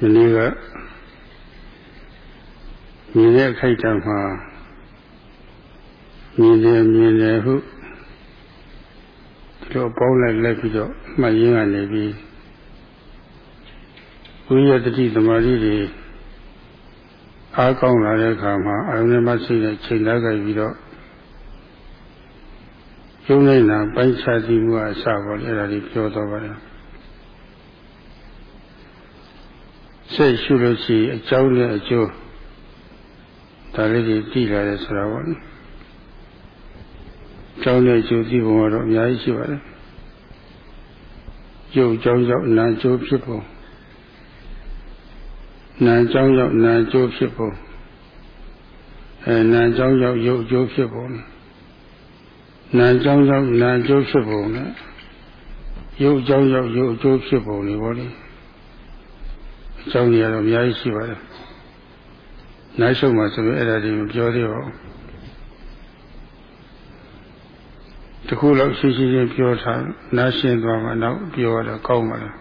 ဒီနေ့ကမြင်တဲ့အခိုက်အတန့်မှာမြင်တယ်မြင်တယ်ဟုဒီလိုပေါင်းလိုက်လိုက်ပြီးတော့မှတ်ရင်းကနေပြီးဝိရတတိသမารိတွေအားကောင်းလာတဲ့အခါမှာအရုံးနဲ့စိတ်နဲ့ချိန်လာကြပြီးတော့ကျုံးနေတာပိုင်းခြားသိမှုအစပေါ်လေအဲ့ဒါကြီးပြောတော့ပါတယ် စိတ်ရှုလို့ရှိရင်အကြောင်းနဲ့အကျိုးဒါလေးကြီးသိလာတယ်ဆိုတာပေါ့လေကြောင်းနဲ့အကျိုးသိပုံကတော့အများကြီးရှိပါတယ်ကျုပ်ကြောင်းကြောင့်နာကျိုးဖြစ်ပုံနာကြောင်းကြောင့်နာကျိုးဖြစ်ပုံအဲနာကြောင်းကြောင့်ရုပ်ကျိုးဖြစ်ပုံနာကြောင်းကြောင့်နာကျိုးဖြစ်ပုံနဲ့ရုပ်ကြောင်းကြောင့်ရုပ်ကျိုးဖြစ်ပုံတွေပေါ့လေ အကြောင်းကြီးကတော့အများကြီးရှိပါတယ်နောက်ဆုံးမှဆိုရင်အဲ့ဒါတွေမပြောသေးပါဘူးတခုလောက်ရှိရှိချင်းပြောထားနားရှင်းသွားမှနောက်ပြောရတော့ကောင်းပါလား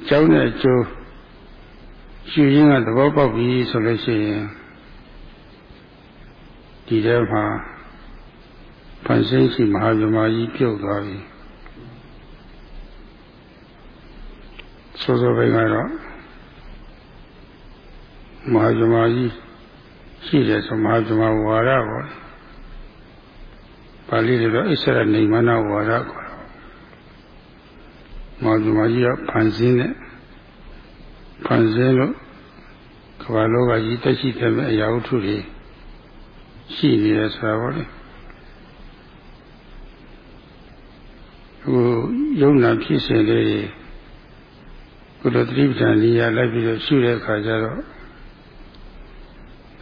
အကြောင်းနဲ့အကျိုးရှင်းရင်းကသဘောပေါက်ပြီဆိုလို့ရှိရင်ဒီထဲမှာဖန်ဆင်းရှိမဟာဗြဟ္မာကြီးပြုတ်သွားပြီ ဆိုဆိုပိုင်းကတော့မဟာဇမကြီးရှိတယ်ဆိုမဟာဇမဝါရပေါ့ပါဠိတွေတော့ဣစ္ဆရနေမနာဝါရခေါ်တော့မဟာဇမကြီးကဖန်ဆင်းတဲ့ဖန်ဆင်းလို့ကဘာလောကကြီးတက်ရှိတဲ့အရာဝတ္ထုတွေရှိနေတယ်ဆိုတာပေါ့လေဟိုယုံနာဖြစ်စဉ်လေး ကုလသတိပဋ္ဌာန်လေးရလိုက်ပြီးတော့ရှုတဲ့အခါကျတော့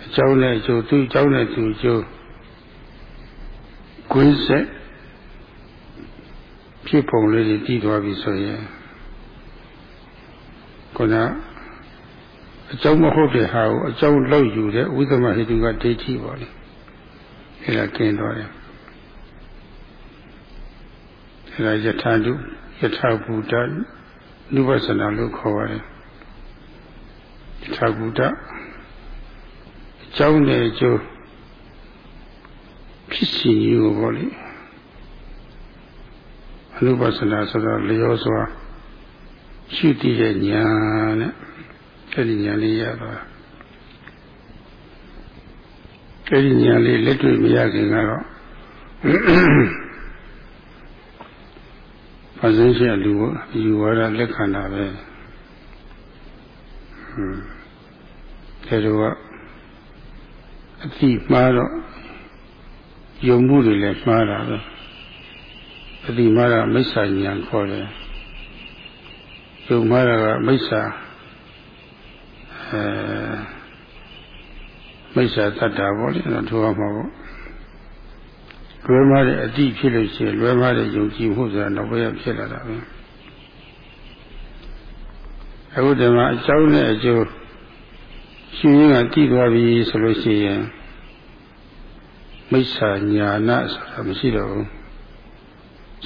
အကြောင်းနဲ့အကျိုးသူ့အကြောင်းနဲ့သူ့အကျိုးကွင်းဆက်ဖြစ်ပုံလေးတွေတည်သွားပြီဆိုရင်ခုနအကြောင်းမဟုတ်တဲ့ဟာကိုအကြောင်းလောက်ယူတဲ့ဝိသမဟိတုကဒိဋ္ဌိပါလေအဲ့ဒါကျင်းသွားတယ်အဲ့ဒါယထာတုယထာဘူတ နုပသနာလို့ခေါ်ပါတယ်ယထာဘူတအကြောင်းနဲ့အကျိုးဖြစ်စီကြီးကိုပေါ့လေအနုပသနာဆိုတော့လျောစွာရှိတည်တဲ့ညာနဲ့အဲ့ဒီညာလေးရတော့အဲ့ဒီညာလေးလက်တွေ့မရခင်ကတော့ ဖဇင်းရှိလူယူဝါဒလက်ခံတာပဲဟွန်းဒါတော့အတိမှားတော့ယုံမှုတွေလည်းမှားတာပဲအတိမှားတာမိစ္ဆာဉာဏ်ခေါ်တယ်ယုံမှားတာကမိစ္ဆာအဲမိစ္ဆာတတ္တာပေါ့လေတော့ထိုးရမှာပေါ့ လွဲမှားတဲ့အတိဖြစ်လို့ရှိရင်လွဲမှားတဲ့ယုံကြည်မှုဆိုတာနောက်ဘက်ဖြစ်လာတာပဲအခုဒီမှာအကြောင်းနဲ့အကျိုးရှင်ရင်းကတည်သွားပြီဆိုလို့ရှိရင်မိစ္ဆာညာနာဆိုတာမရှိတော့ဘူး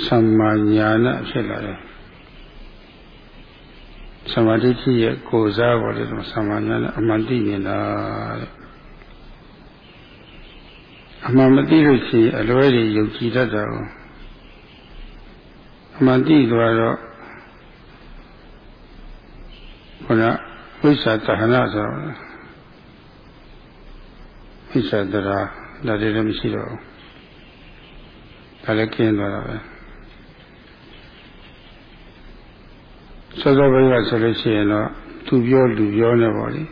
သမ္မာညာနာဖြစ်လာတယ်သမာဓိရဲ့ကိုယ်စားပေါ်တယ်သမ္မာညာနာအမှန်သိနေတာတဲ့ အမှန်မသိလို့ရှိရင်အလွဲတွေယုံကြည်တတ်တာကိုအမှန်သိသွားတော့ခန္ဓာဝိစ္ဆာတဟနာဆိုဝိစ္ဆာတရာဒါတွေလည်းမရှိတော့ဘူးဒါလည်းကျင်းသွားတာပဲစောစောပိုင်းကဆိုလို့ရှိရင်တော့သူပြောလူပြောနေပါလေ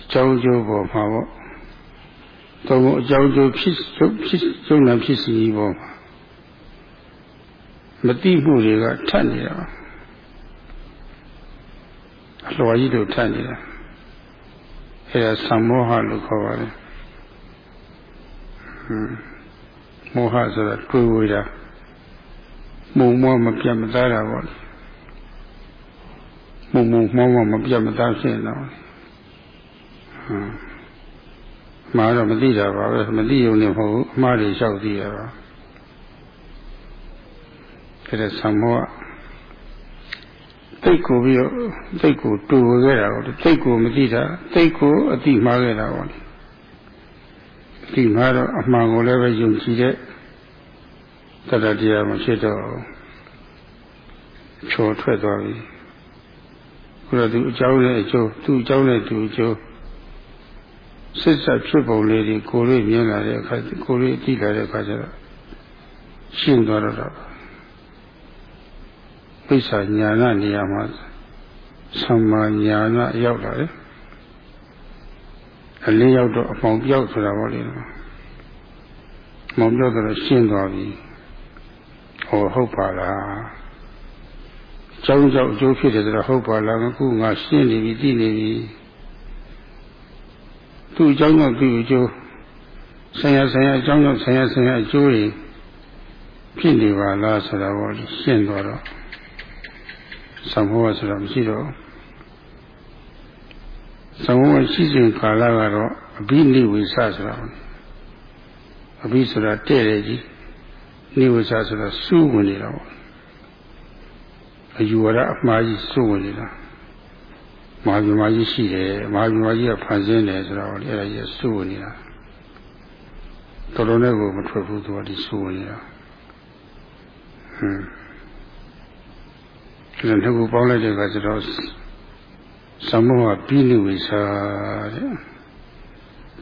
အကြောင်းကျိုးပေါ်မှာပေါ့ သုံးအကြောင်းကျိုးဖြစ်ဖြစ်ကျုံနာဖြစ်စီပေါ်မှာမတိမှုတွေကထပ်နေတာအလွာကြီးတို့ထပ်နေတာအဲဒါသံမောဟလို့ခေါ်ပါတယ်ဟွန်းမောဟဆိုတာတွေးဝေးတာမုံမောမပြတ်မသားတာပေါ့မုံမုံမောမောမပြတ်မသားဖြစ်တော့ဟွန်း မှားတော့မသိတာပါပဲမသိုံနဲ့မဟုတ်ဘူးအမှားတွေလျှောက်သိရတာဒါတဲ့သံမောတိတ်ကိုပြီးတော့တိတ်ကိုတူခဲ့တာပေါ့တိတ်ကိုမသိတာတိတ်ကိုအတိမှားခဲ့တာပေါ့အတိမှားတော့အမှန်ကိုလည်းပဲယုံကြည်တဲ့တတတရားမဖြစ်တော့ချော်ထွက်သွားပြီခုတော့သူအကြောင်းနဲ့အကျိုးသူအကြောင်းနဲ့သူအကျိုး စစ်ဆက်ဖြစ်ပုံလေးတွေကိုယ်လေးမြင်လာတဲ့အခါကိုယ်လေးသိလာတဲ့အခါကျတော့ရှင်းသွားတော့ပိဿာညာနာနေရာမှာသမ္မာညာနာရောက်လာတယ်အလေးရောက်တော့အပေါင်ပြောက်ဆိုတာပေါ့လေမောင်ပြောတော့ရှင်းသွားပြီဟောဟုတ်ပါလားကျောင်းကျောင်းအကျိုးဖြစ်တယ်ဆိုတော့ဟုတ်ပါလားအခုငါရှင်းနေပြီသိနေပြီ သူ့အကြောင်းကြောင့်သူ့အကျိုးဆရာဆရာအကြောင်းကြောင့်ဆရာဆရာအကျိုးတွေဖြစ်နေပါလားဆိုတာပေါ့လေရှင်းသွားတော့သံဃောဆိုတာမရှိတော့သံဃောရှိစဉ်ကာလကတော့အဘိနိဝေစဆိုတာအဘိဆိုတာတဲ့တယ်ကြီးနိဝေစဆိုတာစူးဝင်နေတာပေါ့အယူဝါဒအမှားကြီးစူးဝင်နေတာ မဟာဗြဟ္မာကြီးရှိတယ်မဟာဗြဟ္မာကြီးကဖန်ဆင်းတယ်ဆိုတော့အဲ့ဒါကြီးစူးဝင်နေတာတော်တော်နဲ့ကိုမထွက်ဘူးသူကဒီစူးဝင်နေတာဟွန်းဒီနှစ်ခုပေါင်းလိုက်တဲ့အခါကျတော့သမုဟပြီးလူဝိစာတဲ့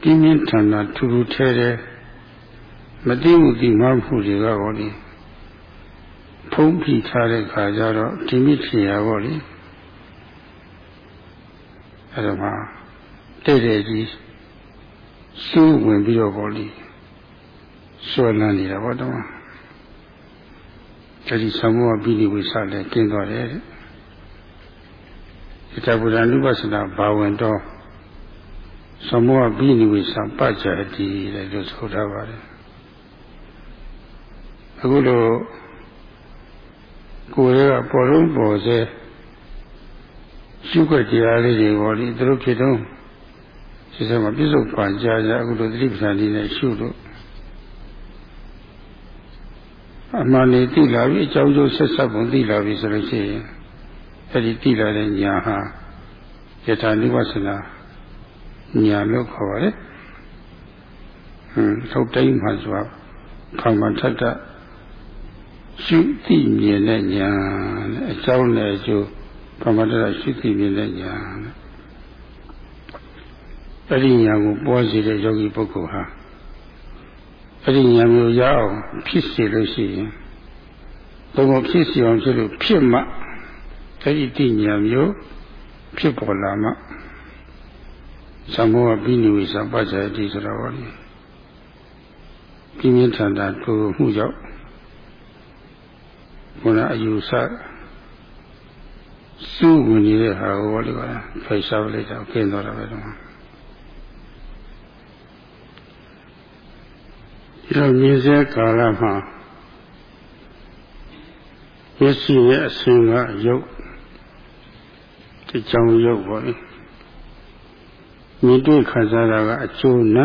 ပြင်းပြင်းထန်ထန်ထူထူထဲတယ်မသိမှုဒီမှမှုတွေကဟောဒီဖုံးဖိထားတဲ့ခါကျတော့ဒီမိထင်ရဟောဒီ အဲ့ဒါမှတဲ့တဲ့ကြီးစူးဝင်ပြီးတော့ဟောဒီဆွဲလန်းနေတာဘောတော့အဲဒီသံဃောပိဋိဝိသလည်းကျင်းသွားတယ်တဲ့ဣတဗုဒ္ဓနုပသနာဘာဝင်တော့သံဃောပိဋိဝိသပัจจအတိလည်းလို့ဆိုထားပါတယ်အခုလိုကိုယ်ရဲ့ပေါ်လုံးပေါ်စေ ရှုခွက်တရားလေးတွေပေါ်ဒီသူတို့ဖြစ်တော့စိစမှာပြစ္ဆုတ်ပန်ကြကြအခုလိုသတိပ္ပံဒီနဲ့ရှုလို့အမှန်လေးသိလာပြီအကြောင်းကျိုးဆက်ဆက်ပုံသိလာပြီဆိုလို့ရှိရင်အဲ့ဒီသိလာတဲ့ညာဟာယထာနိဝဆနာညာလို့ခေါ်ပါတယ်ဟွန်းထုတ်တိုင်းမှဆိုခေါင်းမှထက်တာရှုသိမြင်တဲ့ညာအကြောင်းနဲ့အကျိုး ပမတ္တရှုသိမြင်တဲ့ညာအဲ့ဒီညာကိုပွားစေတဲ့ယောဂီပုဂ္ဂိုလ်ဟာအဲ့ဒီဉာဏ်မျိုးရအောင်ဖြစ်စေလို့ရှိရင်ဘုံဖြစ်စီအောင်ဖြစ်လို့ဖြစ်မှအဲ့ဒီတိဉာဏ်မျိုးဖြစ်ပေါ်လာမှသံဃောပိနိဝေသပ္ပဇာတိဆိုတော့လေပြင်းပြင်းထန်ထန်တူမှုကြောင့်ဘုရားအယူဆ စုဝင်နေတဲ့ဟာကိုလေကဖိတ်ရှားလိုက်တော့ကျင်းသွားတာပဲတော့ဒီလိုမြင်စေကာလမှာမျက်စိရဲ့အစင်ကရုပ်ဒီကြောင်ရုပ်ပေါ့လေမြင်တွေ့ခံစားတာကအကျိုးနံ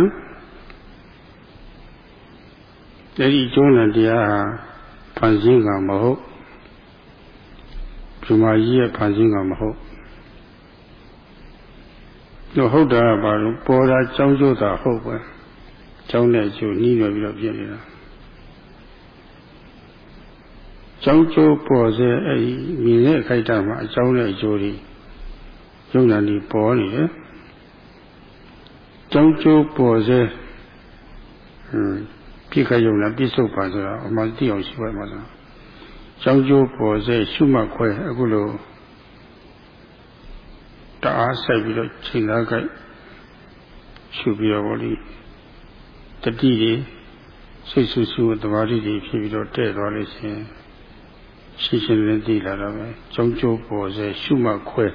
အဲဒီအကျိုးနံတရားဟာဖန်ဆင်းကမဟုတ် ဒီမှာကြီးရဲ့ဖန်ဆင်းကမဟုတ်တို့ဟုတ်တာကဘာလို့ပေါ်တာကြောင်းကျိုးတာဟုတ်ပဲကျောင်းနဲ့အကျိုးနှီးရွယ်ပြီးတော့ပြနေတာကျောင်းကျိုးပေါ်စေအဲ့ဒီမြင်တဲ့အခိုက်အတန့်မှာအကျောင်းနဲ့အကျိုးတွေယုံနာနေပေါ်နေတယ်ကျောင်းကျိုးပေါ်စေဟွန်းပြိခယုံနာပြစ္ဆုတ်ပါဆိုတာအမှန်သိအောင်ရှိပါမှာလား ကျောင်းကျိုးပေါ်စေရှုမှတ်ခွဲအခုလိုတအားဆိုင်ပြီးတော့ချိန်သားကြိုက်ရှုပြီးတော့ဗောလိတတိတွေစိတ်ဆူဆူသဘာဝတွေဖြစ်ပြီးတော့တဲ့သွားလို့ရှိရင်ရှင်းရှင်းလင်းသိလာတော့ပဲကျုံကျိုးပေါ်စေရှုမှတ်ခွဲ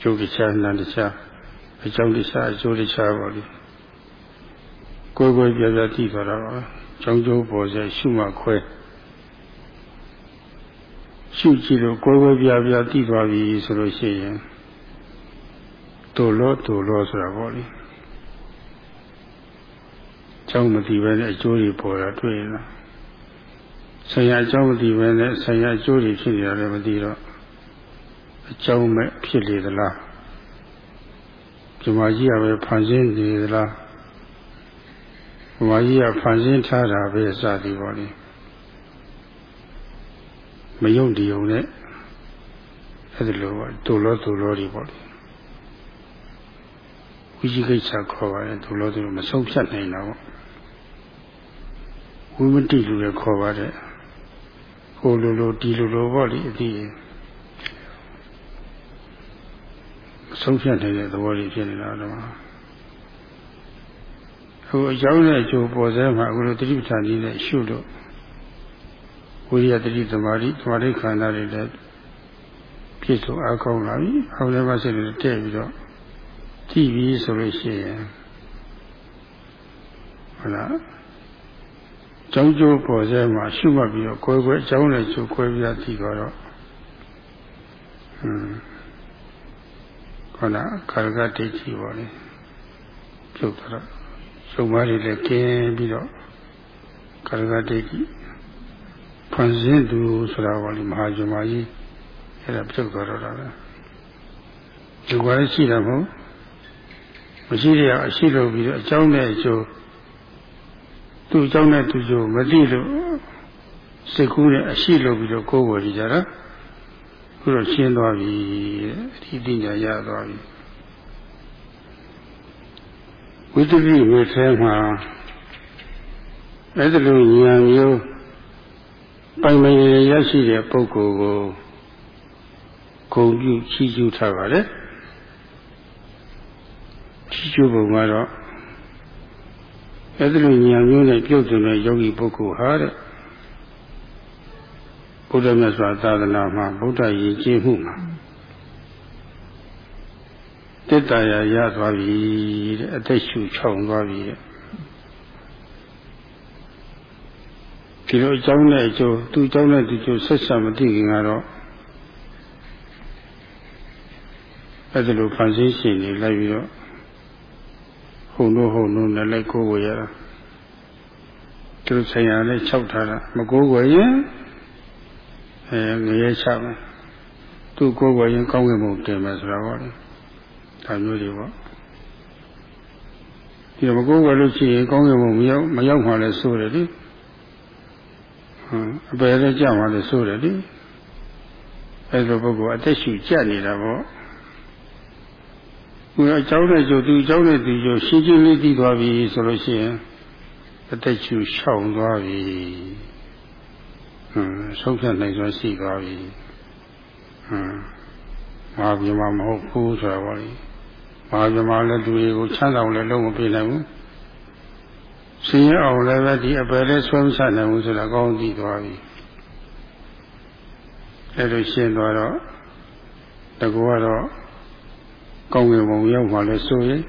ကျုပ်တရားနန္တရားအကြောင်းတရားအကျိုးတရားပါလိကိုယ်ကိုယ်ပြပြသိသွားတာပါ ကျုံကျိုးပေါ်စေရှုမှတ်ခွဲရှုကြည့်လို့ကိုယ်ကိုယ်ပြပြသိသွားပြီဆိုလို့ရှိရင်တူလို့တူလို့ဆိုတာပေါ့လေကြောင်းမသိပဲနဲ့အကျိုးတွေပေါ်တာတွေ့လားဆရာအကြောင်းမသိဘဲနဲ့ဆရာအကျိုးတွေဖြစ်နေတယ်မသိတော့အကြောင်းမဲ့ဖြစ်လေသလားဒီမှာကြီးကပဲဖန်ဆင်းနေသလား ဒီမှာကြီးကဖန်ဆင်းထားတာပဲစသည်ပေါ့လေမယုံတည်ုံနဲ့အဲ့ဒါလိုပေါ့ဒုလောဒုလောတွေပေါ့လေဝိจิကိစ္စခေါ်ပါတယ်ဒုလောဒုလောမဆုံးဖြတ်နိုင်တာပေါ့ဝိမတိလူလည်းခေါ်ပါတယ်ဟိုလိုလိုဒီလိုလိုပေါ့လေအတိဆုံးဖြတ်နိုင်တဲ့သဘောတွေဖြစ်နေတာတော့ ဟိုအကြောင်းနဲ့အကျိုးပေါ်စဲမှာအခုလိုတတိပဋ္ဌာန်ကြီးနဲ့ရှုလို့ဝိရိယတတိသမารိသမာဓိခန္ဓာတွေလည်းပြည့်စုံအကောင်းလာပြီ။အောက်လည်းမဆက်လို့တဲ့ပြီးတော့ကြည့်ပြီးဆိုလို့ရှိရင်ဟုတ်လားကျောင်းကျိုးပေါ်စဲမှာရှုမှတ်ပြီးတော့ကိုယ်ကိုယ်အကြောင်းနဲ့ကျိုးကိုယ်ပြကြည့်တော့ဟွန်းခန္ဓာကာရကဒိဋ္ဌိပေါ်လေပြုတ်တော့ ရုပ်မားတွေလည်းကျင်းပြီးတော့ကာရကဒိဋ္ဌိဖန်ဆင်းသူဆိုတာကလေမဟာဇမကြီးအဲ့ဒါပြုတ်သွားတော့တာပဲဒီကွာရှိတာမဟုတ်မရှိရအရှိလို့ပြီးတော့အကြောင်းနဲ့အကျိုးသူ့အကြောင်းနဲ့သူ့ကျိုးမသိလို့စိတ်ကူးနဲ့အရှိလို့ပြီးတော့ကိုယ်ဝယ်ကြတာခုတော့ရှင်းသွားပြီအဒီတိညာရသွားပြီ ဝိတ္တိဝေထဲမှာအဲ့ဒါလိုဉာဏ်မျိုးပိုင်မရရရှိတဲ့ပုဂ္ဂိုလ်ကိုဂုံပြုချီးကျူးထားပါတယ်ချီးကျူးပုံကတော့အဲ့ဒီလိုဉာဏ်မျိုးနဲ့ပြုတ်တဲ့ယောဂီပုဂ္ဂိုလ်ဟာတဲ့ဘုရားမြတ်စွာသာသနာမှာဗုဒ္ဓရည်ကြည်မှုမှာ တစ္တရာရသွားပြီတဲ့အသက်ရှူချောင်သွားပြီတဲ့ဒီလိုအကြောင်းနဲ့အကျိုးသူ့အကြောင်းနဲ့သူ့အကျိုးဆက်ဆက်မသိခင်ကတော့အဲ့ဒါလိုဖန်ဆင်းရှင်နေလိုက်ပြီးတော့ဟုံတို့ဟုံတို့နဲ့လိုက်ကိုးဝရတာသူဆိုင်ရာနဲ့၆ထားတာမကိုးဝရင်အဲငရဲချမယ်သူကိုးဝရင်ကောင်းကင်ဘုံတင်မယ်ဆိုတာပေါ့လေ ဒါမျိုးတွေပေါ့ဒီမကိုးဝလို့ရှိရင်ကောင်းကင်ဘုံမရောက်မရောက်မှလည်းဆိုးတယ်လေဟမ်အပယ်လည်းကြမှလည်းဆိုးတယ်လေအဲလိုပုဂ္ဂိုလ်အသက်ရှူကြနေတာပေါ့ကိုယ်အကြောင်းနဲ့ကြိုသူအကြောင်းနဲ့သူကြိုရှင်းရှင်းလေးသိသွားပြီဆိုလို့ရှိရင်အသက်ရှူရှောင်သွားပြီဟမ်ဆုံးဖြတ်နိုင်စွာရှိသွားပြီဟမ်မဟာပြမမဟုတ်ဘူးဆိုတာပေါ့လေ မဟာပြမလည်းသူတွေကိုချမ်းသာအောင်လည်းလုံးမပေးနိုင်ဘူးဆင်းရဲအောင်လည်းပဲဒီအပယ်လေးဆွဲမချနိုင်ဘူးဆိုတာကောင်းသိသွားပြီအဲလိုရှင်းသွားတော့တကူကတော့ကောင်းကင်ဘုံရောက်မှလည်းဆိုရင်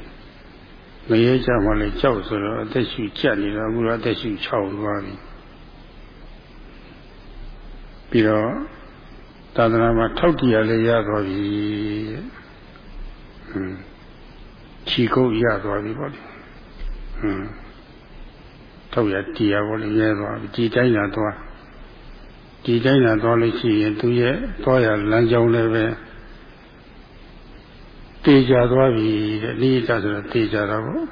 ငရဲကြမှလည်းကြောက်ဆိုတော့အသက်ရှူကြက်နေတော့အခုတော့အသက်ရှူချောင်းသွားပြီပြီးတော့သာသနာမှာထောက်တရားလည်းရသွားပြီဟွန်း ခြီကုတ်ရသွားပြီပေါ့လေဟွန်းထောက်ရတရားပေါ့လေရဲသွားပြီဒီတိုင်းလာသွားဒီတိုင်းလာသွားလို့ရှိရင်သူရဲ့သွားရလမ်းကြောင်းလည်းပဲတေချာသွားပြီတဲ့နိစ္စဆိုတော့တေချာတော့ပေါ့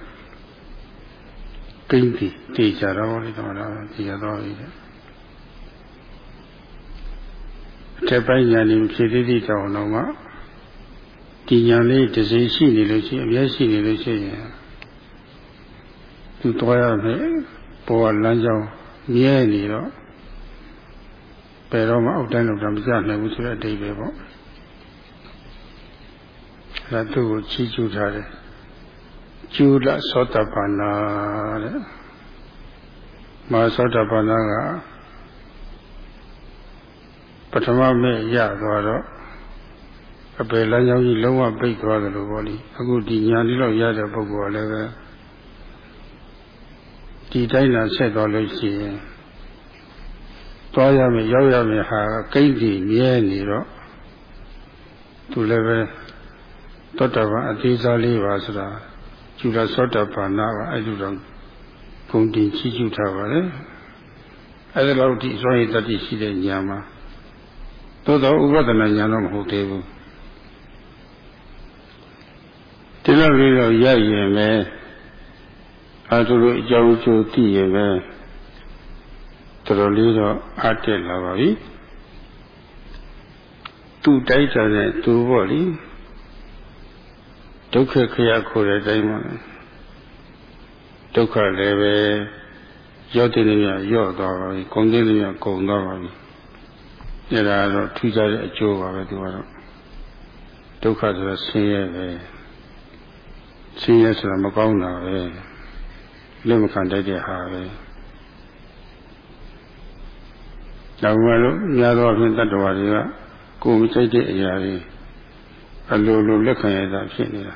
ကိန်းတီတေချာတော့လေတော့တေချာသွားပြီတဲ့အထက်ပိုင်းညာနေဖြည့်သေးသေးတောင်းတော့ ကဒီညာလေးတစ်စိရှိနေလို့ရှိရင်အမျက်ရှိနေလို့ရှိရင်သူသွားရမယ်ပေါ်ကလမ်းကြောင်းမြဲနေတော့ဘယ်တော့မှအောက်တိုင်းလောက်တော့မကြနိုင်ဘူးဆိုတဲ့အတိတ်ပဲပေါ့အဲသူ့ကိုချီးကျူးထားတယ်ကျူလသောတပန္နာတဲ့မဟာသောတပန္နာကပထမမဲ့ရသွားတော့ အပယ်လမ်းကြောင်းကြီးလုံးဝပိတ်သွားတယ်လို့ပြောလိအခုဒီညာလေးတော့ရတဲ့ပုဂ္ဂိုလ်ကလည်းပဲဒီတိုင်းလာဆက်သွားလို့ရှိရင်သွားရမယ်ရောက်ရမယ်ဟာကိန်းကြီးမြဲနေတော့သူလည်းပဲသောတပန်အသေးစားလေးပါဆိုတာကျူလာသောတပန်နာပါအဲ့လိုတော့ဂုံတင်ချီးကျူးထားပါလေအဲဒီလောက်ဒီစွမ်းရည်တတိရှိတဲ့ဉာဏ်မှာသို့တော့ဥပဒနာဉာဏ်တော့မဟုတ်သေးဘူး ဒီလောက်လေးတော့ရရင်ပဲအာထုလို့အကြောင်းကျိုးသိရင်ပဲတော်တော်လေးတော့အတက်လာပါပြီသူ့တိုက်တာနဲ့သူပေါ့လေဒုက္ခခရခိုးတဲ့အတိုင်းမှာဒုက္ခလည်းပဲရော့တဲ့နေရရော့သွားပါပြီ၊ကုန်တဲ့နေရကုန်သွားပါပြီ။အဲဒါတော့ထူးခြားတဲ့အကျိုးပါပဲသူကတော့ဒုက္ခဆိုတာဆင်းရဲပဲ ဆင်းရဲဆိုတာမကောင်းတာပဲလက်မခံတတ်တဲ့ဟာပဲ။ဒါမှမဟုတ်များသောအားဖြင့်တတ္တဝါတွေကကိုယ်မစိတ်တဲ့အရာတွေအလိုလိုလက်ခံရတာဖြစ်နေတာ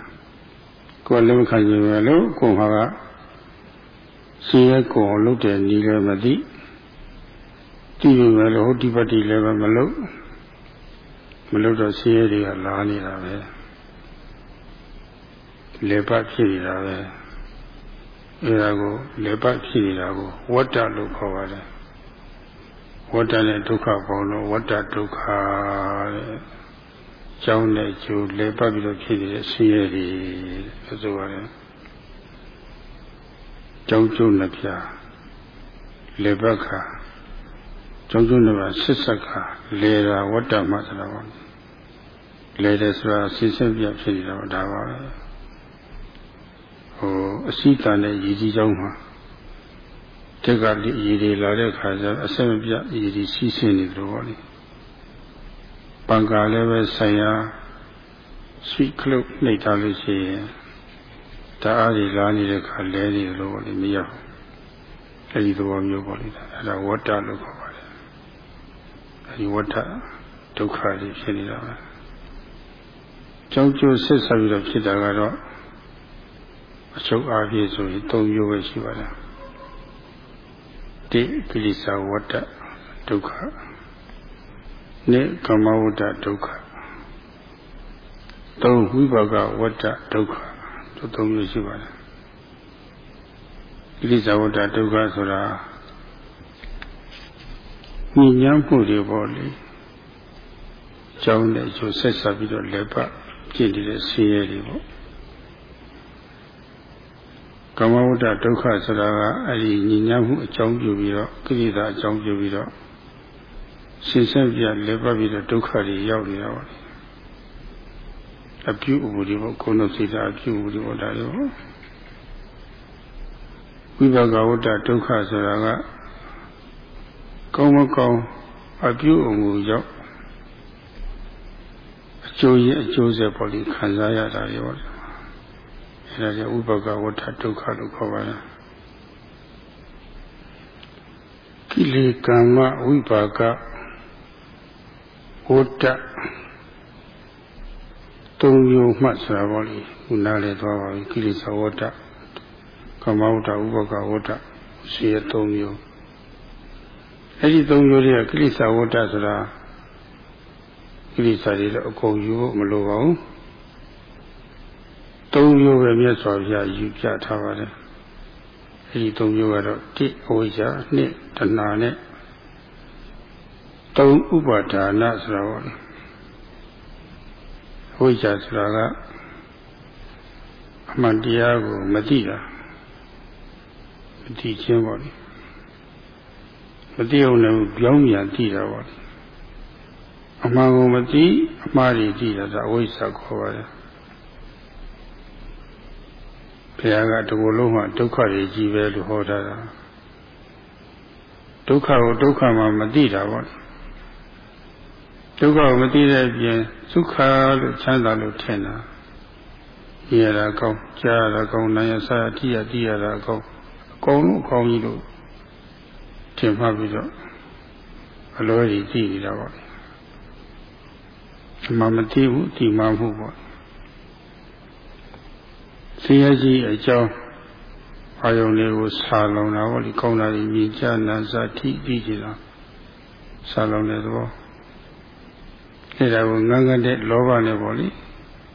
။ကိုယ်လက်မခံရင်လည်းကိုယ်ဟာကရှင်ရဲ့ကိုယ်လုပ်တဲ့နီးလည်းမသိကြည့်ရင်လည်းဟုတ်ဒီပတိလည်းမလုပ်မလုပ်တော့ရှင်ရဲ့တွေကလာနေတာပဲ လေပတ်ဖြစ်နေတာပဲအဲဒါကိုလေပတ်ဖြစ်နေတာကိုဝတ္တလို့ခေါ်ပါတယ်ဝတ္တနဲ့ဒုက္ခပေါ်လို့ဝတ္တဒုက္ခတဲ့ကျောင်းနဲ့ကျိုးလေပတ်ပြီးတော့ဖြစ်နေတဲ့ရှင်ရဲ့တွေဆိုရတယ်ကျောင်းကျုံနှပြလေဘက်ခါကျောင်းကျုံနှပြဆစ်ဆက်ခါလေတာဝတ္တမဆိုတာပါလေတယ်ဆိုတာဆင်းဆင်းပြဖြစ်နေတာဒါပါပဲ ဟိုအစိတန်နဲ့ရည်ကြီးကျောင်းမှာတက်ကရည်တွေလာတဲ့ခါကျအဆက်မပြရည်ကြီးစီးဆင်းနေတယ်ပေါ့လေပံကာလည်းပဲဆိုင်ရာဆွိခလုတ်နှိပ်ထားလို့ရှိရင်ဓာတ်အားတွေလာနေတဲ့ခါလဲနေလို့ပေါ့လေမရဘူးအဲဒီသဘောမျိုးပေါ့လေအဲဒါဝတ္တလို့ခေါ်ပါတယ်အဲဒီဝတ္တဒုက္ခတွေဖြစ်နေတာပဲကြောင်းကျိုးဆက်ဆက်ပြီးတော့ဖြစ်တာကတော့ အချုပ်အားဖြင့်ဆိုရင်၃မျိုးပဲရှိပါတယ်တိကိလေသာဝတ္တဒုက္ခနိကမဝတ္တဒုက္ခသုံးဝိပါကဝတ္တဒုက္ခသူသုံးမျိုးရှိပါတယ်ဣတိဇဝတ္တဒုက္ခဆိုတာညဉ့်ညမ်းမှုတွေပေါ့လေကြောင်းနဲ့ကျိုးဆက်ဆက်ပြီးတော့လက်ပတ်ကြည့်နေတဲ့ဆင်းရဲတွေပေါ့ ကမ္မဝတ္တဒုက္ခဆိုတာကအဲ့ဒီညဉ့်ညမ်းမှုအကြောင်းပြုပြီးတော့ကိလေသာအကြောင်းပြုပြီးတော့ရှင်းဆက်ပြလက်ပတ်ပြီးတော့ဒုက္ခတွေရောက်နေတာပါအပြုအမူတွေပေါ့ကိုယ်တော်စိတ်ဓာတ်အပြုအမူတွေပေါ့ဒါတွေပေါ့ဝိပါကဝတ္တဒုက္ခဆိုတာကကောင်းမကောင်းအပြုအမူရောက်အကျိုးရဲ့အကျိုးဆက်ပေါ့လေခံစားရတာတွေပေါ့ အဲဒါကြောင့်ဝိပါကဝတ္တဒုက္ခလို့ခေါ်ပါတယ်ကိလေကမ္မဝိပါကဝတ္တသုံးမျိုးမှတ်ဆိုတာပေါ့လေခုနားလေသွားပါပြီကိလေသာဝတ္တကမ္မဝတ္တဥပကဝတ္တရှိရသုံးမျိုးအဲ့ဒီသုံးမျိုးတွေကကိလေသာဝတ္တဆိုတာကိလေသာတွေလည်းအကုန်ယူဖို့မလိုပါဘူး သုံးမျိုးပဲမြတ်စွာဘုရားယူပြထားပါတယ်အဲ့ဒီသုံးမျိုးကတော့တိအဝိဇ္ဇာနှစ်တဏှာနဲ့သုံးဥပါဒါနဆိုတာပေါ့လေဝိဇ္ဇာဆိုတာကအမှန်တရားကိုမသိတာမသိခြင်းပေါ့လေမသိအောင်လည်းပြောင်းပြန်သိတာပေါ့လေအမှန်ကိုမသိအမှားတွေသိတာဒါအဝိဇ္ဇာခေါ်ပါတယ်ဘု ရားကတကူလုံးမှာဒုက္ခတွေကြီးပဲလို့ဟောထားတာဒုက္ခကိုဒုက္ခမှမသိတာပေါ့လေဒုက္ခကိုမသိတဲ့အပြင်ဒုက္ခလို့ချမ်းသာလို့ထင်တာဒီရတာကောင်းကြားရတာကောင်းနာရစာအတိယတိရတာကောင်းအကုန်လုံးအကောင်းကြီးလို့ထင်မှပြီးတော့အလွဲကြီးကြည့်နေတာပေါ့ဒီမှာမသိဘူးဒီမှာမဟုတ်ပေါ့ ဆင်းရဲကြီးအကြောင်းအာယုန်လေးကိုဆာလုံတာပေါ့ဒီကောင်းတာကြီးမြင်ကြနာစာထိပြီးကြတာဆာလုံတဲ့သဘောအဲဒါကိုငန်းငန်းတဲ့လောဘနဲ့ပေါ့လေ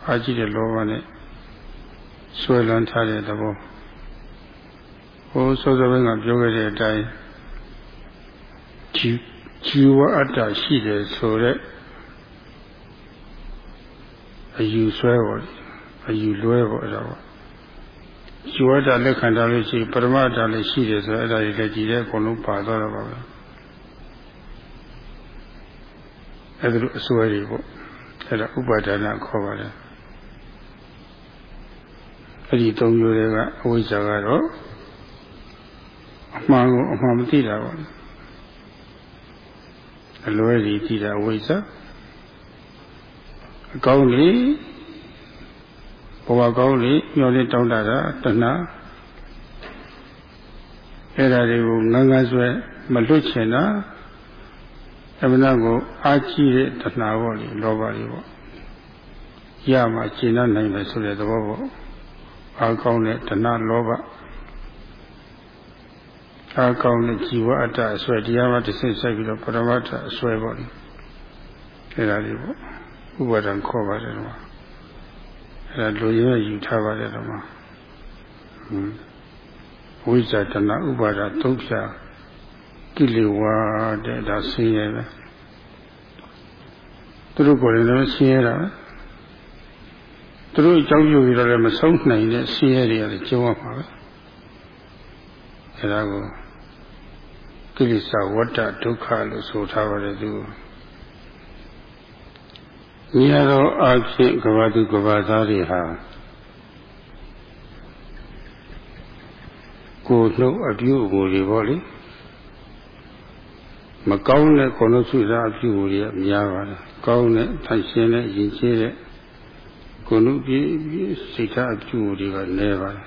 အားကြီးတဲ့လောဘနဲ့ဆွဲလန်းထားတဲ့သဘောဟိုစောစောပိုင်းကပြောခဲ့တဲ့အတိုင်းဟជីဝအတ္တရှိတယ်ဆိုတဲ့အယူဆွဲပေါ့အယူလွဲပေါ့အဲ့ဒါပေါ့ ជីဝတ္တလက်ခံထားလို့ရှိပရမတ္တလည်းရှိတယ်ဆိုတော့အဲ့ဒါတွေလည်းကြည်တဲ့အကုန်လုံးပါသွားတာပါပဲအဲ့ဒါလိုအစွဲတွေပေါ့အဲ့ဒါဥပါဒနာခေါ်ပါတယ်အဲ့ဒီသုံးမျိုးတွေကအဝိဇ္ဇာကတော့အမှန်ကိုအမှန်မသိတာပါအလွဲကြီးသိတာဝိဇ္ဇာအကောင်းလေး ဘဝကောင်းလေးမျောလေးတောင်းတတာတဏှာအဲ့ဒါတွေကိုငန်းငန်းဆွဲမလွတ်ချင်တာအမှန်ကိုအာကြီးတဲ့တဏှာပေါ့လေလောဘတွေပေါ့ရမှရှင်းနိုင်မယ်ဆိုတဲ့သဘောပေါ့အာကောင်းတဲ့တဏှာလောဘအာကောင်းတဲ့ဇီဝအတ္တအစွဲတရားမှတစ်ဆင့်ဆက်ပြီးတော့ပရမတ္ထအစွဲပေါ့လေအဲ့ဒါလေးပေါ့ဥပါဒံခေါ်ပါတယ်တော့ အဲ့ဒါလူရဲယူထားပါတယ်တော့ဟွန်းဝိဇ္ဇာတဏဥပါဒသုံးဖြာကိလေဝါတဲ့ဒါဆင်းရဲပဲသူတို့ကိုယ်လည်းဆင်းရဲတာသူတို့အကြောင်းပြုပြီးတော့လည်းမဆုံးနိုင်တဲ့ဆင်းရဲတွေလည်းကျုံရမှာပဲအဲဒါကိုကိလေသာဝတ္တဒုက္ခလို့ဆိုထားပါတယ်သူ ညီရသောအဖြစ်ကဘာသူကဘာသားတွေဟာကိုယ်နှုတ်အပြုအမူတွေပေါ့လေမကောင်းတဲ့ကိုယ်နှုတ်ဆုစားအပြုအမူတွေများပါတယ်ကောင်းတဲ့ထိုင်ရှင်းတဲ့ယဉ်ကျေးတဲ့ကိုယ်နှုတ်ပြည့်စိတ်ထားအပြုအမူတွေကနည်းပါတယ်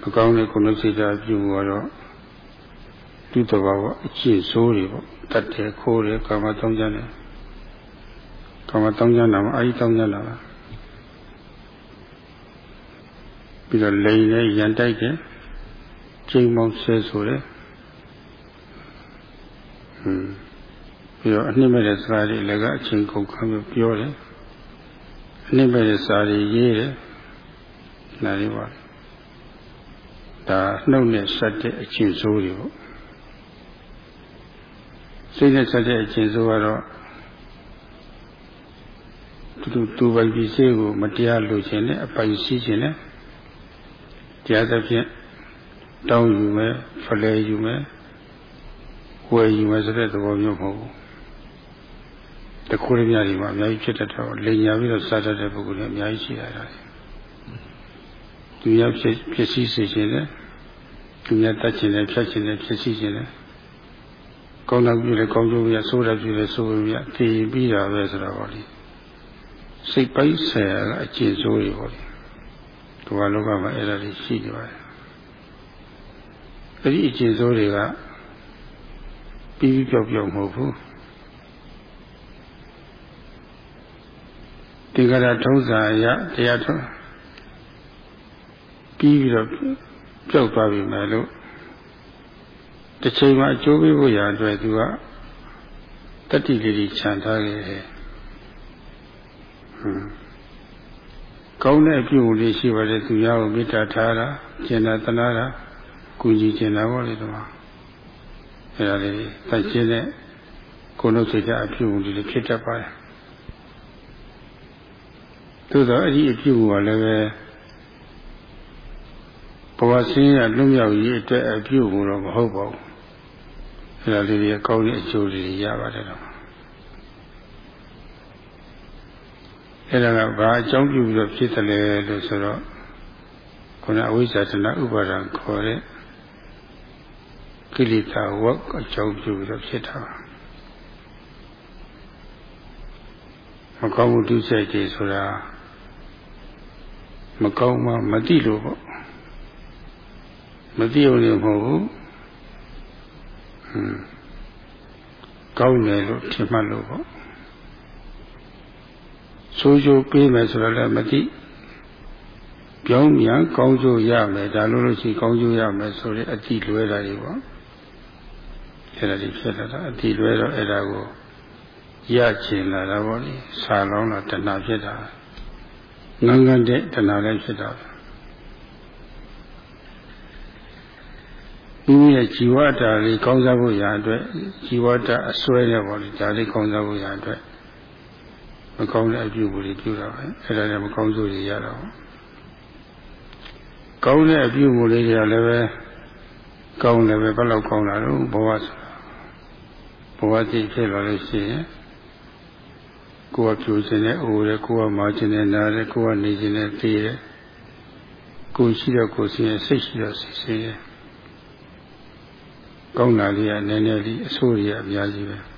မကောင်းတဲ့ကိုယ်နှုတ်စိတ်ထားအပြုအမူကတော့သူ့တဘာဝအကျင့်ဆိုးတွေပေါ့တတ်တယ်ခိုးတယ်ကာမတောင်းကြတယ်ကာ မတောင်းကြတာမအာကြီးတောင်းကြတာပါပြီးတော့လိန်နဲ့ရန်တိုက်တယ်ချိန်မောင်းဆဲဆိုတယ်ဟွန်းပြီးတော့အနှစ်မဲ့တဲ့စကားတွေလည်းကအချိန်ကုန်ခံပြီးပြောတယ်အနှစ်မဲ့တဲ့စာတွေရေးတယ်နားလေးပါဒါနှုတ်နဲ့ဆက်တဲ့အချင်းဆိုးတွေပေါ့စိတ်နဲ့ဆက်တဲ့အချင်းဆိုးကတော့ သူသူပိုင်ပစ္စည်းကိုမတရားလိုချင်တဲ့အပိုင်ရှိခြင်းနဲ့တရားသဖြင့်တောင်းယူမယ်ဖလဲယူမယ်ဝယ်ယူမယ်ဆိုတဲ့သဘောမျိုးမဟုတ်ဘူးတခုရမြတွေမှာအများကြီးဖြစ်တတ်တော့လိန်ညာပြီးတော့စားတတ်တဲ့ပုဂ္ဂိုလ်တွေအများကြီးရှိရတာသူရဖြစ်ဖြစ်စီစေခြင်းနဲ့သူရတတ်ခြင်းနဲ့ဖြတ်ခြင်းနဲ့ဖြစ်စီခြင်းနဲ့ကောင်းတာပြုလဲကောင်းကျိုးပြဆိုးတာပြုလဲဆိုးပြသိပြီးတာပဲဆိုတော့ဟောဒီ စိတ်ပိုင်းဆရာကအကျင့်ဆိုးတွေဟောဒီကမ္ဘာလောကမှာအဲ့ဒါတွေရှိနေပါတယ်အဲ့ဒီအကျင့်ဆိုးတွေကပြီးပြီးပြောက်ပြောက်မဟုတ်ဘူးဒီကရထုံးစာရတရားထုံးပြီးပြီးတော့ပြောက်သွားပြီမယ်လို့တစ်ချိန်မှာအကျိုးပေးဖို့ရအတွက်သူကတတိလေးကြီးခြံထားခဲ့တယ်ဟွန်း ကောင်းတဲ့အပြုအလေးရှိပါတယ်သူများကိုမေတ္တာထားတာကျင်နာတနာတာကုညီကျင်နာပေါ့လေဒီမှာအဲဒါလေးတိုက်ရှင်းတဲ့ကိုယ်နှုတ်စိတ်ဓာတ်အပြုအလေးဖြစ်တတ်ပါတယ်သို့သောအဲ့ဒီအပြုအကလည်းပဲဘဝဆင်းရဲလွတ်မြောက်ရေးအတွက်အပြုအမူတော့မဟုတ်ပါဘူးအဲဒါလေးတွေကောင်းတဲ့အကျိုးတွေရပါတယ်တော့ အဲဒါကဘာအကြောင်းပြုပြီးတော့ဖြစ်တယ်လဲလို့ဆိုတော့ခုနအဝိဇ္ဇာတဏဥပါဒံခေါ်တဲ့ကိလေသာဝတ်အကြောင်းပြုပြီးတော့ဖြစ်တာမကောင်းမှုဒုစရိုက်တွေဆိုတာမကောင်းမှမသိလို့ပေါ့မသိုံလည်းမဟုတ်ဘူးဟွန်းကောင်းတယ်လို့ထင်မှတ်လို့ပေါ့ ဆိုးကျိုးပေးမယ်ဆိုတော့လည်းမသိပြောင်းပြန်ကောင်းကျိုးရမယ်ဒါလို့လို့ရှိကောင်းကျိုးရမယ်ဆိုတဲ့အတိလွဲတာတွေပေါ့အဲ့ဒါတွေဖြစ်လာတာအတိလွဲတော့အဲ့ဒါကိုရချင်လာတာပေါ့လေဆာလောင်းတာတဏှာဖြစ်တာငန်းငန်းတဲ့တဏှာလည်းဖြစ်တာမိမိရဲ့ဇီဝတ္တလေးကောင်းစားဖို့ရာအတွက်ဇီဝတ္တအစွဲနဲ့ပေါ့လေဒါလေးကောင်းစားဖို့ရာအတွက်မ ကောင်းတဲ့အပြုအမူတွေပြုတာပဲအဲ့ဒါလည်းမကောင်းစိုးတွေရတော့ကောင်းတဲ့အပြုအမူလေးတွေကလည်းပဲကောင်းတယ်ပဲဘယ်လောက်ကောင်းလာတော့ဘဝဆိုတာဘဝတည်ဖြစ်လာလို့ရှိရင်ကိုယ်ကပြိုခြင်းနဲ့အိုတယ်ကိုယ်ကမာခြင်းနဲ့နားတယ်ကိုယ်ကနေခြင်းနဲ့သိတယ်ကိုယ်ရှိတော့ကိုယ်ရှိရင်စိတ်ရှိတော့စိတ်ရှိတယ်ကောင်းတာလေးကနည်းနည်းလေးအဆိုးကြီးအများကြီးပဲ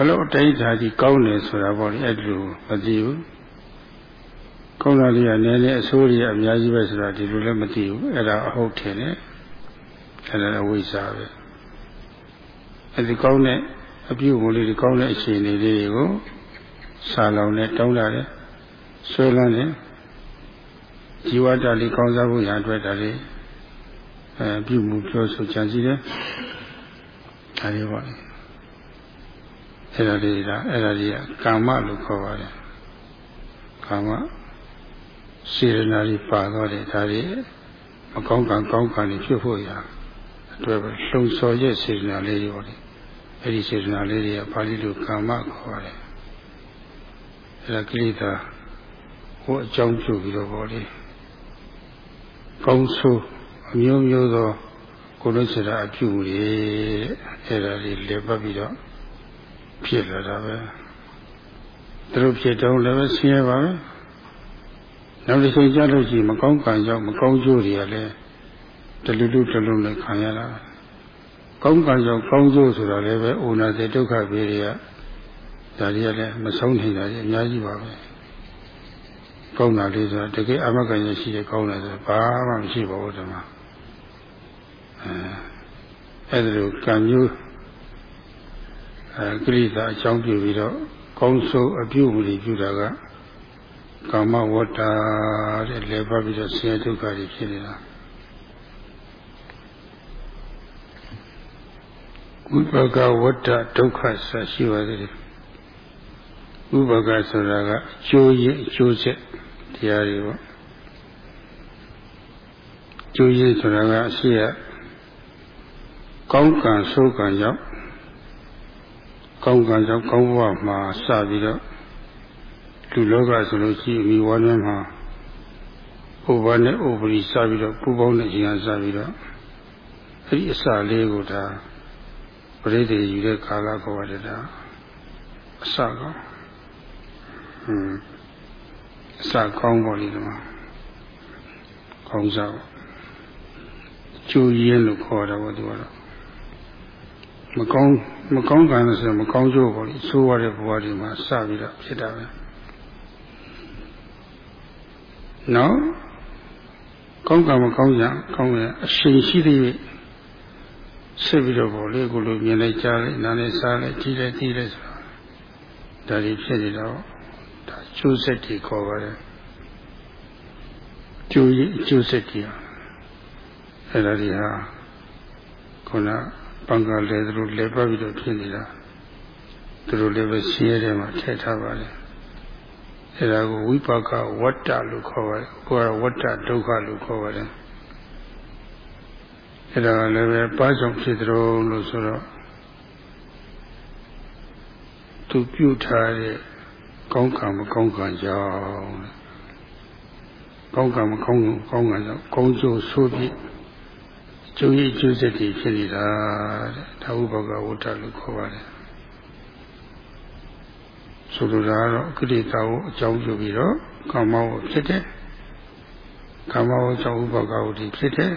ဘလို့တိဋ္ဌာကြီးကောင်းတယ်ဆိုတာပေါ့လေအဲ့လိုမသိဘူးကောင်းတာလေးကနည်းနည်းအဆိုးကြီးအများကြီးပဲဆိုတာဒီလိုလည်းမသိဘူးအဲ့ဒါအဟုတ်ထင်တယ်အဲ့ဒါလည်းဝိဇ္ဇာပဲအဲ့ဒီကောင်းတဲ့အပြုအမူလေးတွေကောင်းတဲ့အခြေအနေလေးတွေကိုစာလောင်နဲ့တောင်းလာတယ်ဆွဲလန်းတယ်ဇီဝတ္တလေးကောင်းစားဖို့ရအတွက်ဒါလေးအဲပြုမှုပြောဆိုကြံစည်တယ်ဒါလေးပါ အဲ့ဒါလေးကအဲ့ဒါလေးကကာမလို့ခေါ်ပါတယ်ကာမစေရနာလေးပါတော့တယ်ဒါလေးမကောင်းကံကောင်းကံတွေဖြစ်ဖို့ရအတွက်ပဲလှုံ့ဆော်ရဲ့စေရနာလေးတွေပေါ့လေအဲ့ဒီစေတနာလေးတွေကပါဠိလိုကာမခေါ်တယ်အဲ့ဒါကိလေသာဟိုအကြောင်းပြုပြီးတော့ဗောလေကောင်းဆိုးအမျိုးမျိုးသောကိုယ်လုံးစရာအပြုတွေအဲ့ဒါလေးလက်ပတ်ပြီးတော့ ဖြစ်လာတာပဲသူတို့ဖြစ်တော့လည်းပဲဆင်းရဲပါပဲနောက်တစ်ချိန်ကြာလို့ရှိရင်မကောင်းကံကြောင့်မကောင်းကျိုးတွေကလည်းတလူလူတလုံးနဲ့ခံရတာကောင်းကံကြောင့်ကောင်းကျိုးဆိုတာလည်းပဲအိုနာတဲ့ဒုက္ခပြေတွေကဒါတွေကလည်းမဆုံးနိုင်တာကြီးအများကြီးပါပဲကောင်းတာလေးဆိုတာတကယ်အမကံရရှိတဲ့ကောင်းတယ်ဆိုဘာမှမရှိပါဘူးဓမ္မအဲအဲ့ဒါလိုကံမျိုး အဲကိရိတာအကြောင်းပြုပြီးတော့ကောင်းဆိုးအပြုမှုတွေပြုတာကကာမဝတ္တာတဲ့လဲပတ်ပြီးတော့ဆင်းရဲဒုက္ခတွေဖြစ်နေတာဝိပါကဝတ္တဒုက္ခဆက်ရှိပါသေးတယ်ဝိပါကဆိုတာကအကျိုးရင်းအကျိုးဆက်တရားတွေပေါ့ကျိုးရင်းဆိုတာကအရှိရကောင်းကံဆိုးကံကြောင့် ကောင်းကံကြောင့်ကောင်းဘဝမှာစပြီးတော့လူလောကဆိုလို့ရှိရင်မိဝါနဲ့မှာဥပ္ပါနဲ့ဥပ္ပရိစပြီးတော့ပူပေါင်းတဲ့ခြင်းအစပြီးတော့အဲ့ဒီအစလေးကိုဒါပရိသေယူတဲ့ကာလခေါ်ရတယ်ဒါအစကောင်းဟွန်းအစကောင်းပါလိမ့်ဒီမှာကောင်းစားကျူရင်းလို့ခေါ်တာပေါ့သူကတော့ မကောင်းမကောင်းကံလို့ဆိုမကောင်းကျိုးပေါ့လေဆိုးရတဲ့ဘဝတွေမှာစပြီးတော့ဖြစ်တာပဲနော်ကောင်းကံမကောင်းကြကောင်းရင်အရှင်ရှိသေးရဲ့ဆက်ပြီးတော့ပေါ့လေကိုလိုမြင်လိုက်ကြားလိုက်နားလိုက်စားလိုက်ကြည့်လိုက်သိလိုက်ဆိုတာဒါတွေဖြစ်နေတော့ဒါကျိုးဆက်တွေခေါ်ပါတယ်ကျိုးရကျိုးဆက်တွေအဲ့ဒါတွေဟာခုန ပံကလဲသူတို့လဲပတ်ပြီးတော့ဖြစ်နေတာသူတို့လည်းပဲရှင်းရဲတယ်မှာထည့်ထားပါတယ်အဲ့ဒါကိုဝိပါကဝတ္တလို့ခေါ်ပါတယ်ကိုယ်ကဝတ္တဒုက္ခလို့ခေါ်ပါတယ်အဲ့ဒါလည်းပဲပါကြောင့်ဖြစ်တယ်လို့ဆိုတော့သူပြုထားတဲ့ကောင်းကံမကောင်းကံကြောင့်ကောင်းကံမကောင်းကောင်းကံကြောင့်ကောင်းကျိုးဆိုးပြီး ကျိုးရည်ကျိုးဆက်တွေဖြစ်နေတာတဲ့ဒါဥပကဝတ္တလို့ခေါ်ပါတယ်ဆိုလိုတာကတော့ကိလေသာကိုအကြောင်းပြုပြီးတော့ကာမဝဖြစ်တယ်ကာမဝကြောင့်ဥပကဝတ္တိဖြစ်တယ်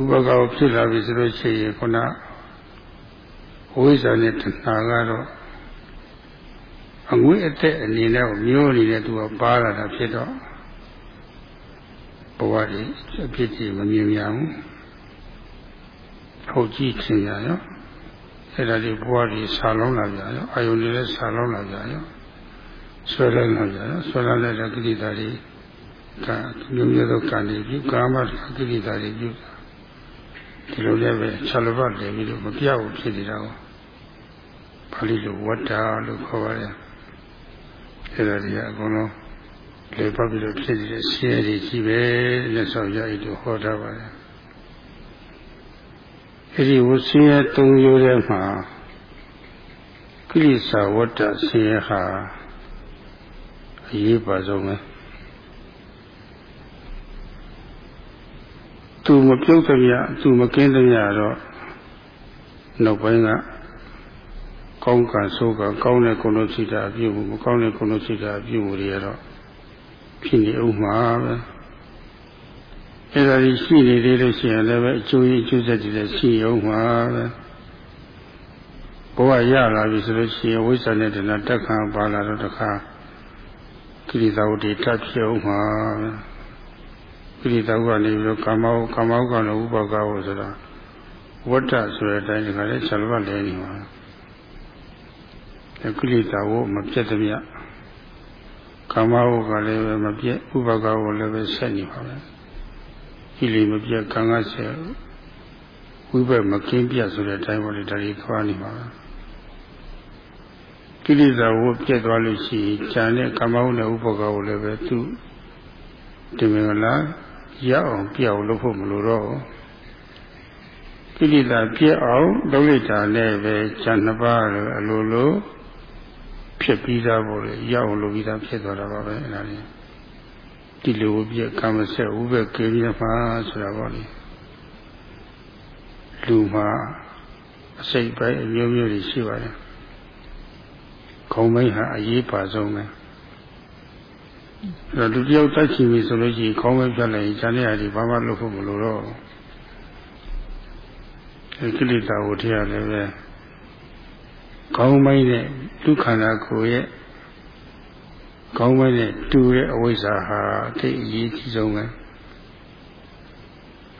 ဥပကောဖြစ်လာပြီဆိုလို့ရှိရင်ခုနဝိဇ္ဇာနဲ့တဏှာကတော့အငွေ့အသက်အနေနဲ့မျိုးအနေနဲ့သူကပါလာတာဖြစ်တော့ ဘဝကြီးအဖြစ်ကြီးမမြင်ရဘူးထုတ်ကြည့်ချင်ရရောအဲ့ဒါဒီဘဝကြီးဆာလုံးလာကြရောအာယုန်တွေလည်းဆာလုံးလာကြရောဆွဲလိုက်လာကြရောဆွဲလိုက်တဲ့ကိလေသာတွေကမျိုးမျိုးသောကံတွေပြုကာမကိလေသာတွေပြုဒီလိုလည်းပဲဆလဘတ်လည်းပြီးတော့မပြောက်ဖြစ်နေတာကိုပါဠိလိုဝတ္တာလို့ခေါ်ပါတယ်အဲ့ဒါတွေကအကုန်လုံး လေပတ်ပြီးတော့ဖြစ်နေတဲ့ဆင်းရဲတွေကြီးပဲလက်ဆောင်ရည်တို့ဟောထားပါတယ်အဲဒီဝဆင်းရဲ၃မျိုးထဲမှာကိလေသာဝတ္တဆင်းရဲဟာအရေးပါဆုံးပဲသူမပြုတ်သမျှသူမကင်းသမျှတော့နောက်ပိုင်းကကောင်းကံဆိုးကံကောင်းတဲ့ကုသိုလ်စိတ်ဓာတ်အပြုမှုမကောင်းတဲ့ကုသိုလ်စိတ်ဓာတ်အပြုမှုတွေကတော့ ဖြစ်နေဥမှာပဲအဲ့ဒါကြီးရှိနေသေးလို့ရှိရင်လည်းပဲအကျိုးရင်းအကျိုးဆက်တွေလည်းရှိဥမှာပဲဘဝရလာပြီဆိုလို့ရှိရင်ဝိဇ္ဇာနဲ့တဏှာတက်ခံပါလာတော့တခါကိရိတာဝတ္တိထပ်ဖြစ်ဥမှာပဲကိရိတာဝကနေပြီးတော့ကာမောကာမောကတော့ဥပကဝဆိုတာဝတ္တဆိုတဲ့အတိုင်းဒီကလည်းဆလဘလဲနေမှာကိလေသာဝမပြတ်သမျှကာ မဝကလည်းပဲမပြတ်ဥပကဝလည်းပဲဆက်နေပါပဲကိလေမပြတ်ကံကဆက်ဝိဘက်မကင်းပြတ်ဆိုတဲ့အတိုင်းပေါ်လေဒါတွေသွားနေပါပဲကိလေသာဝပြတ်သွားလို့ရှိရင်ဉာဏ်နဲ့ကာမဝနဲ့ဥပကဝလည်းပဲသူဒီမင်္ဂလာရအောင်ပြောင်းလို့ဖို့မလိုတော့ဘူးကိလေသာပြည့်အောင်လုပ်လိုက်တာနဲ့ပဲဉာဏ်နှစ်ပါးအလိုလို ဖြစ်ပြီးသားပေါ့လေရအောင်လုပ်ပြီးသားဖြစ်သွားတာပါပဲအဲ့ဒါလေးဒီလိုပြည့်ကာမဆက်ဥပ္ပကေရမှာဆိုတာပေါ့လေလူမှာအစိတ်ပိုင်းအမျိုးမျိုးတွေရှိပါတယ်ခုံမိတ်ဟာအရေးပါဆုံးပဲအဲ့တော့လူတယောက်တိုက်ချင်ပြီဆိုလို့ရှိရင်ခေါင်းပဲပြတ်လိုက်ရင်ဇာနေရာဒီဘာမှလုပ်ဖို့မလိုတော့ဘူးကိလေသာကိုတရားလည်းပဲ ခေါင်းပိုင်းနဲ့ဒုက္ခနာကိုရဲ့ခေါင်းပိုင်းနဲ့တူတဲ့အဝိဇ္ဇာဟာအသိအရေးကြီးဆုံးပဲ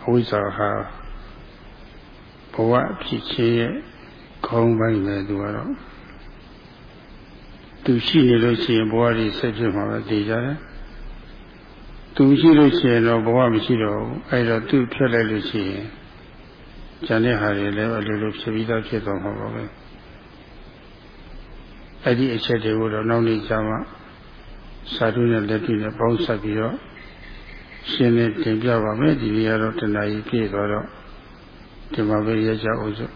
အဝိဇ္ဇာဟာဘဝဖြစ်ခြင်းရဲ့ခေါင်းပိုင်းပဲသူကတော့သူရှိနေလို့ရှိရင်ဘဝကြီးဆက်ဖြစ်မှာပဲသိကြတယ်သူရှိလို့ရှိရင်တော့ဘဝမရှိတော့ဘူးအဲဒါသူဖြတ်လိုက်လို့ရှိရင်ဉာဏ်နဲ့ဟာတွေလည်းအလိုလိုဖြစ်ပြီးသားဖြစ်သွားမှာပါပဲ အဲ့ဒီအချက်တွေကိုတော့နောက်နေ့ကျမှစာထုနဲ့လက်တွေ့နဲ့ပေါင်းဆက်ပြီးတော့ရှင်းလင်းတင်ပြပါမယ်ဒီနေ့ကတော့တဏှာကြီးပြည့်သွားတော့ဒီမှာပဲရကြအောင်စို့